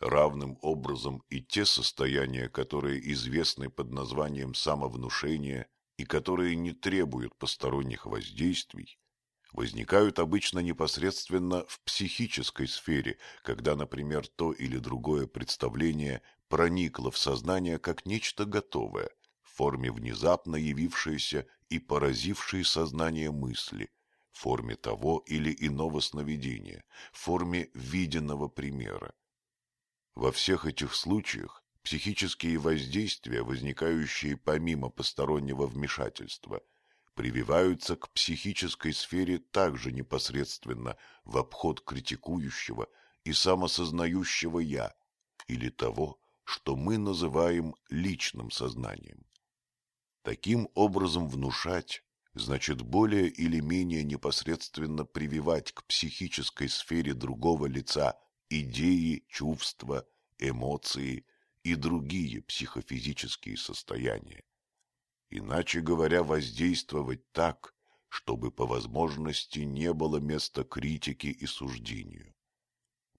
равным образом и те состояния, которые известны под названием самовнушения и которые не требуют посторонних воздействий, возникают обычно непосредственно в психической сфере, когда, например, то или другое представление проникло в сознание как нечто готовое, в форме внезапно явившейся и поразившей сознание мысли, в форме того или иного сновидения, в форме виденного примера. Во всех этих случаях психические воздействия, возникающие помимо постороннего вмешательства – прививаются к психической сфере также непосредственно в обход критикующего и самосознающего «я» или того, что мы называем личным сознанием. Таким образом внушать значит более или менее непосредственно прививать к психической сфере другого лица идеи, чувства, эмоции и другие психофизические состояния иначе говоря, воздействовать так, чтобы по возможности не было места критике и суждению.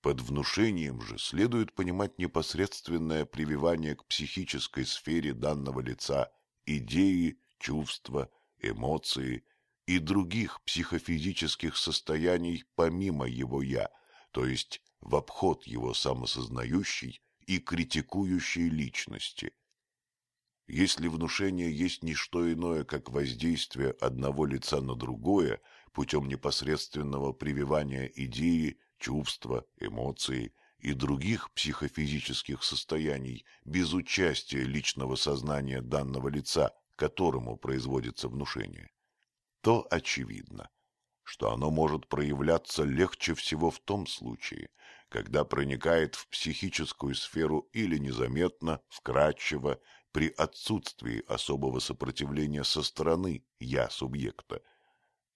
Под внушением же следует понимать непосредственное прививание к психической сфере данного лица идеи, чувства, эмоции и других психофизических состояний помимо его «я», то есть в обход его самосознающей и критикующей личности – если внушение есть не что иное, как воздействие одного лица на другое путем непосредственного прививания идеи, чувства, эмоции и других психофизических состояний без участия личного сознания данного лица, которому производится внушение, то очевидно, что оно может проявляться легче всего в том случае, когда проникает в психическую сферу или незаметно, вкрадчиво, при отсутствии особого сопротивления со стороны «я» субъекта,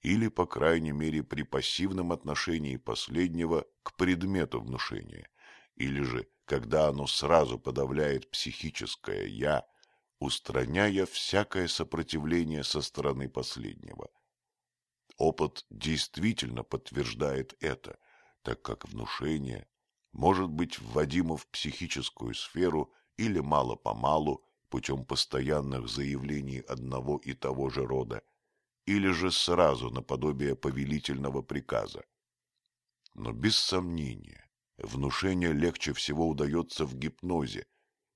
или, по крайней мере, при пассивном отношении последнего к предмету внушения, или же, когда оно сразу подавляет психическое «я», устраняя всякое сопротивление со стороны последнего. Опыт действительно подтверждает это, так как внушение может быть вводимо в психическую сферу или мало-помалу путем постоянных заявлений одного и того же рода, или же сразу наподобие повелительного приказа. Но без сомнения, внушение легче всего удается в гипнозе,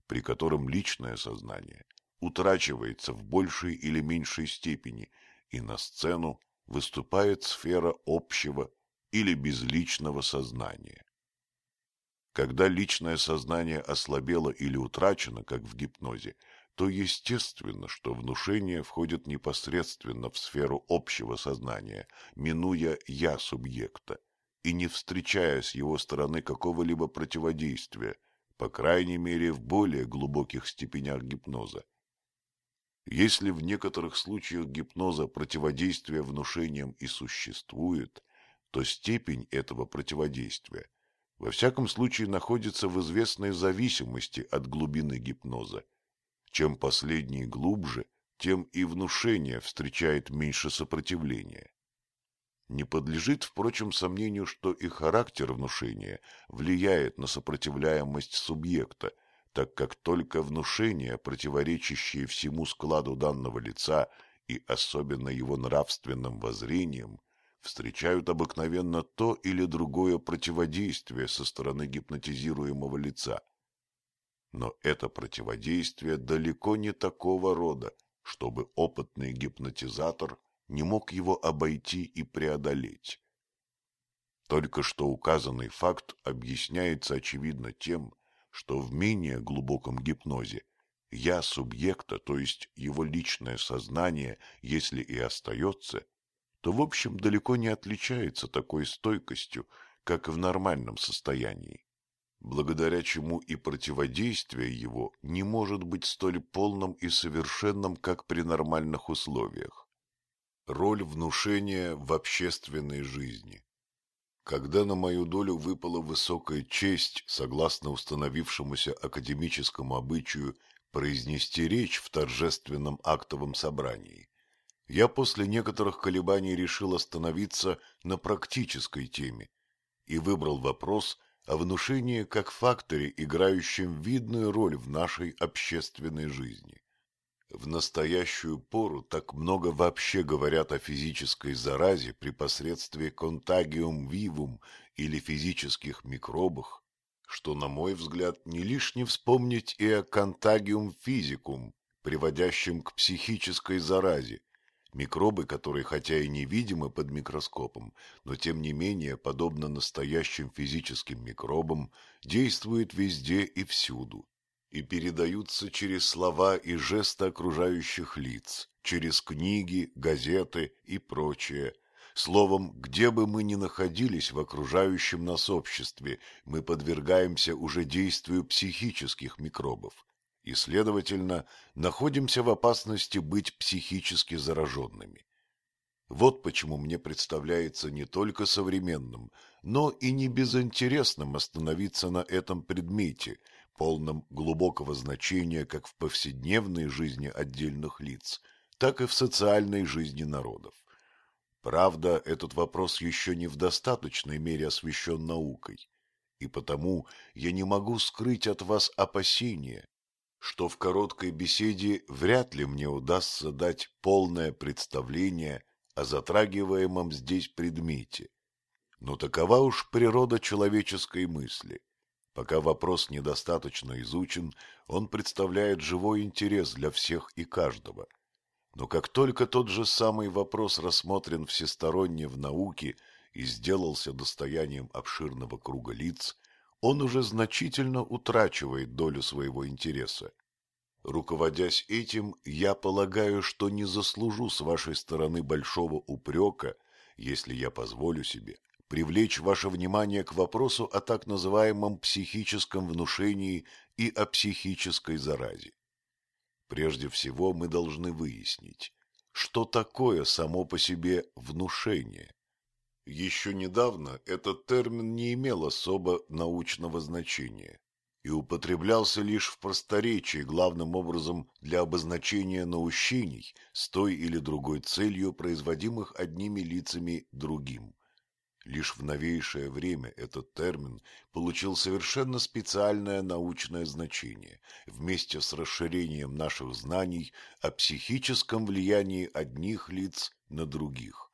при котором личное сознание утрачивается в большей или меньшей степени, и на сцену выступает сфера общего или безличного сознания. Когда личное сознание ослабело или утрачено, как в гипнозе, то естественно, что внушение входит непосредственно в сферу общего сознания, минуя «я» субъекта, и не встречая с его стороны какого-либо противодействия, по крайней мере в более глубоких степенях гипноза. Если в некоторых случаях гипноза противодействие внушениям и существует, то степень этого противодействия во всяком случае находится в известной зависимости от глубины гипноза. Чем последний глубже, тем и внушение встречает меньше сопротивления. Не подлежит, впрочем, сомнению, что и характер внушения влияет на сопротивляемость субъекта, так как только внушения, противоречащие всему складу данного лица и особенно его нравственным воззрениям, встречают обыкновенно то или другое противодействие со стороны гипнотизируемого лица. Но это противодействие далеко не такого рода, чтобы опытный гипнотизатор не мог его обойти и преодолеть. Только что указанный факт объясняется очевидно тем, что в менее глубоком гипнозе я субъекта, то есть его личное сознание, если и остается, то в общем далеко не отличается такой стойкостью, как в нормальном состоянии, благодаря чему и противодействие его не может быть столь полным и совершенным, как при нормальных условиях. Роль внушения в общественной жизни когда на мою долю выпала высокая честь, согласно установившемуся академическому обычаю, произнести речь в торжественном актовом собрании, я после некоторых колебаний решил остановиться на практической теме и выбрал вопрос о внушении как факторе, играющем видную роль в нашей общественной жизни. В настоящую пору так много вообще говорят о физической заразе при посредстве контагиум вивум или физических микробах, что, на мой взгляд, не лишне вспомнить и о контагиум физикум, приводящем к психической заразе, Микробы, которые хотя и невидимы под микроскопом, но тем не менее, подобно настоящим физическим микробам, действуют везде и всюду и передаются через слова и жесты окружающих лиц, через книги, газеты и прочее. Словом, где бы мы ни находились в окружающем нас обществе, мы подвергаемся уже действию психических микробов и, следовательно, находимся в опасности быть психически зараженными. Вот почему мне представляется не только современным, но и не безинтересным остановиться на этом предмете, полном глубокого значения как в повседневной жизни отдельных лиц, так и в социальной жизни народов. Правда, этот вопрос еще не в достаточной мере освещен наукой, и потому я не могу скрыть от вас опасения, что в короткой беседе вряд ли мне удастся дать полное представление о затрагиваемом здесь предмете. Но такова уж природа человеческой мысли. Пока вопрос недостаточно изучен, он представляет живой интерес для всех и каждого. Но как только тот же самый вопрос рассмотрен всесторонне в науке и сделался достоянием обширного круга лиц, он уже значительно утрачивает долю своего интереса. Руководясь этим, я полагаю, что не заслужу с вашей стороны большого упрека, если я позволю себе привлечь ваше внимание к вопросу о так называемом психическом внушении и о психической заразе. Прежде всего мы должны выяснить, что такое само по себе внушение. Еще недавно этот термин не имел особо научного значения и употреблялся лишь в просторечии, главным образом для обозначения наущений с той или другой целью, производимых одними лицами другим. Лишь в новейшее время этот термин получил совершенно специальное научное значение вместе с расширением наших знаний о психическом влиянии одних лиц на других.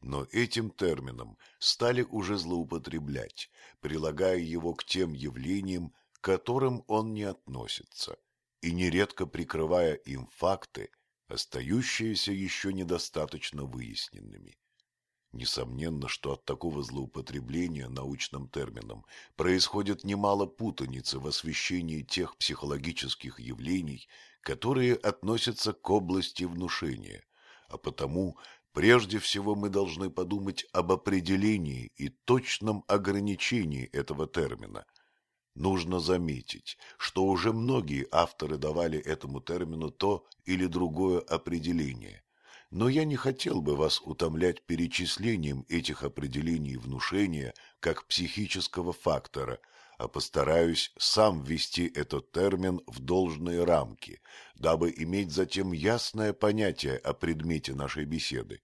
Но этим термином стали уже злоупотреблять, прилагая его к тем явлениям, к которым он не относится, и нередко прикрывая им факты, остающиеся еще недостаточно выясненными. Несомненно, что от такого злоупотребления научным термином происходит немало путаницы в освещении тех психологических явлений, которые относятся к области внушения, а потому Прежде всего мы должны подумать об определении и точном ограничении этого термина. Нужно заметить, что уже многие авторы давали этому термину то или другое определение. Но я не хотел бы вас утомлять перечислением этих определений внушения как психического фактора, а постараюсь сам ввести этот термин в должные рамки, дабы иметь затем ясное понятие о предмете нашей беседы.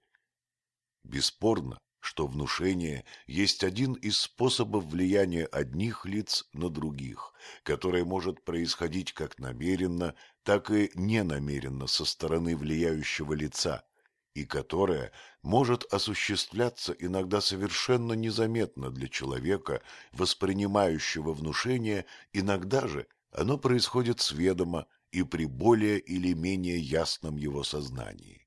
Бесспорно, что внушение есть один из способов влияния одних лиц на других, которое может происходить как намеренно, так и ненамеренно со стороны влияющего лица, и которое может осуществляться иногда совершенно незаметно для человека, воспринимающего внушение, иногда же оно происходит сведомо и при более или менее ясном его сознании.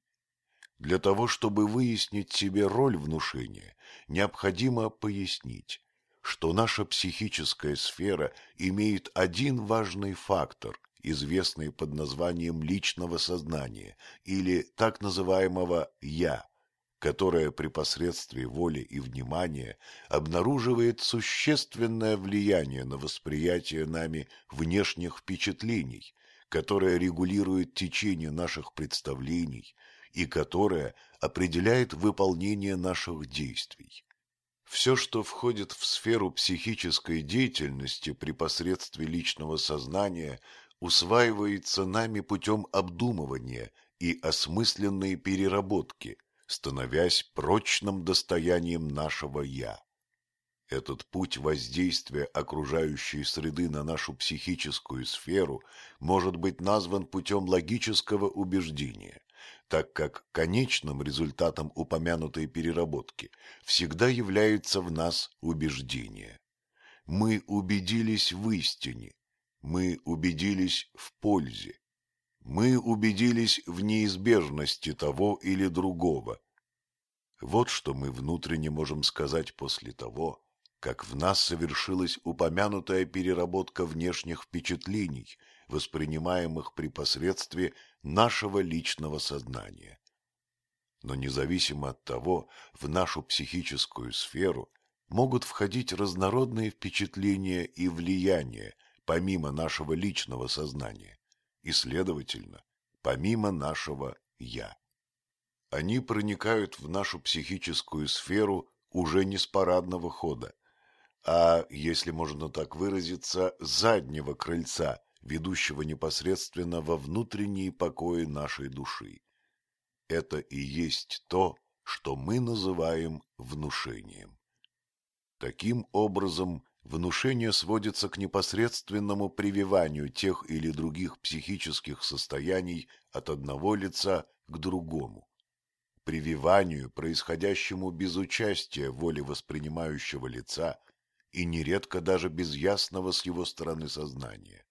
Для того, чтобы выяснить себе роль внушения, необходимо пояснить, что наша психическая сфера имеет один важный фактор, известный под названием личного сознания или так называемого «я», которое при посредстве воли и внимания обнаруживает существенное влияние на восприятие нами внешних впечатлений, которое регулирует течение наших представлений, и которая определяет выполнение наших действий. Все, что входит в сферу психической деятельности при посредстве личного сознания, усваивается нами путем обдумывания и осмысленной переработки, становясь прочным достоянием нашего «я». Этот путь воздействия окружающей среды на нашу психическую сферу может быть назван путем логического убеждения, так как конечным результатом упомянутой переработки всегда является в нас убеждение. Мы убедились в истине, мы убедились в пользе, мы убедились в неизбежности того или другого. Вот что мы внутренне можем сказать после того, как в нас совершилась упомянутая переработка внешних впечатлений, воспринимаемых при посредстве нашего личного сознания. Но независимо от того, в нашу психическую сферу могут входить разнородные впечатления и влияния, помимо нашего личного сознания, и, следовательно, помимо нашего «я». Они проникают в нашу психическую сферу уже не с парадного хода, а, если можно так выразиться, заднего крыльца, ведущего непосредственно во внутренние покои нашей души. Это и есть то, что мы называем внушением. Таким образом, внушение сводится к непосредственному прививанию тех или других психических состояний от одного лица к другому. Прививанию, происходящему без участия воли воспринимающего лица и нередко даже без ясного с его стороны сознания.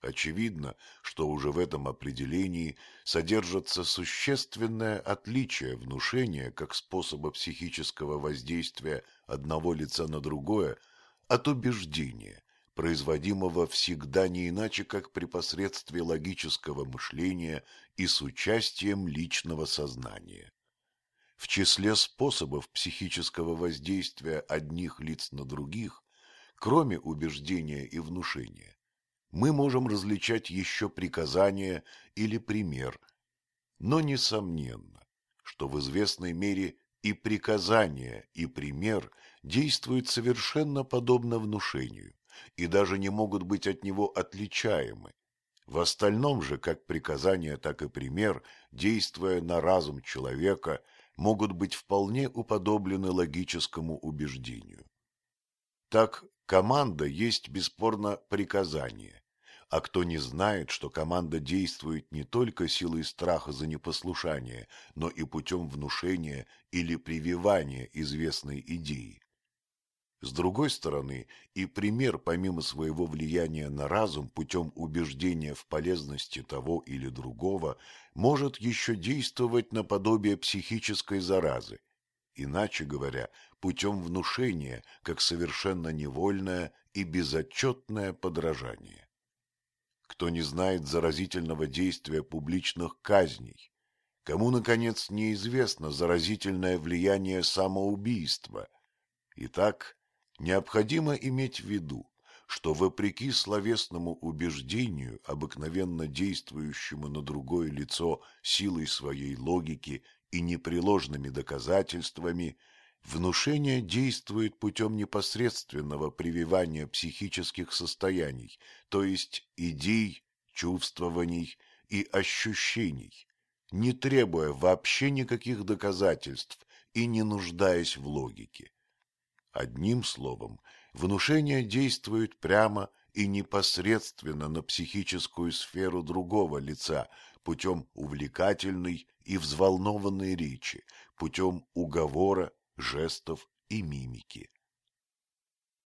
Очевидно, что уже в этом определении содержится существенное отличие внушения как способа психического воздействия одного лица на другое от убеждения, производимого всегда не иначе, как при посредстве логического мышления и с участием личного сознания. В числе способов психического воздействия одних лиц на других, кроме убеждения и внушения, мы можем различать еще приказание или пример, но несомненно, что в известной мере и приказание, и пример действуют совершенно подобно внушению и даже не могут быть от него отличаемы. В остальном же, как приказание, так и пример, действуя на разум человека, могут быть вполне уподоблены логическому убеждению. Так, команда есть бесспорно приказание, а кто не знает, что команда действует не только силой страха за непослушание, но и путем внушения или прививания известной идеи. С другой стороны, и пример, помимо своего влияния на разум путем убеждения в полезности того или другого, может еще действовать наподобие психической заразы, иначе говоря, путем внушения, как совершенно невольное и безотчетное подражание. Кто не знает заразительного действия публичных казней, кому, наконец, неизвестно заразительное влияние самоубийства. Итак, необходимо иметь в виду, что вопреки словесному убеждению, обыкновенно действующему на другое лицо силой своей логики и непреложными доказательствами, Внушение действует путем непосредственного прививания психических состояний, то есть идей, чувствований и ощущений, не требуя вообще никаких доказательств и не нуждаясь в логике. Одним словом, внушение действует прямо и непосредственно на психическую сферу другого лица путем увлекательной и взволнованной речи, путем уговора жестов и мимики.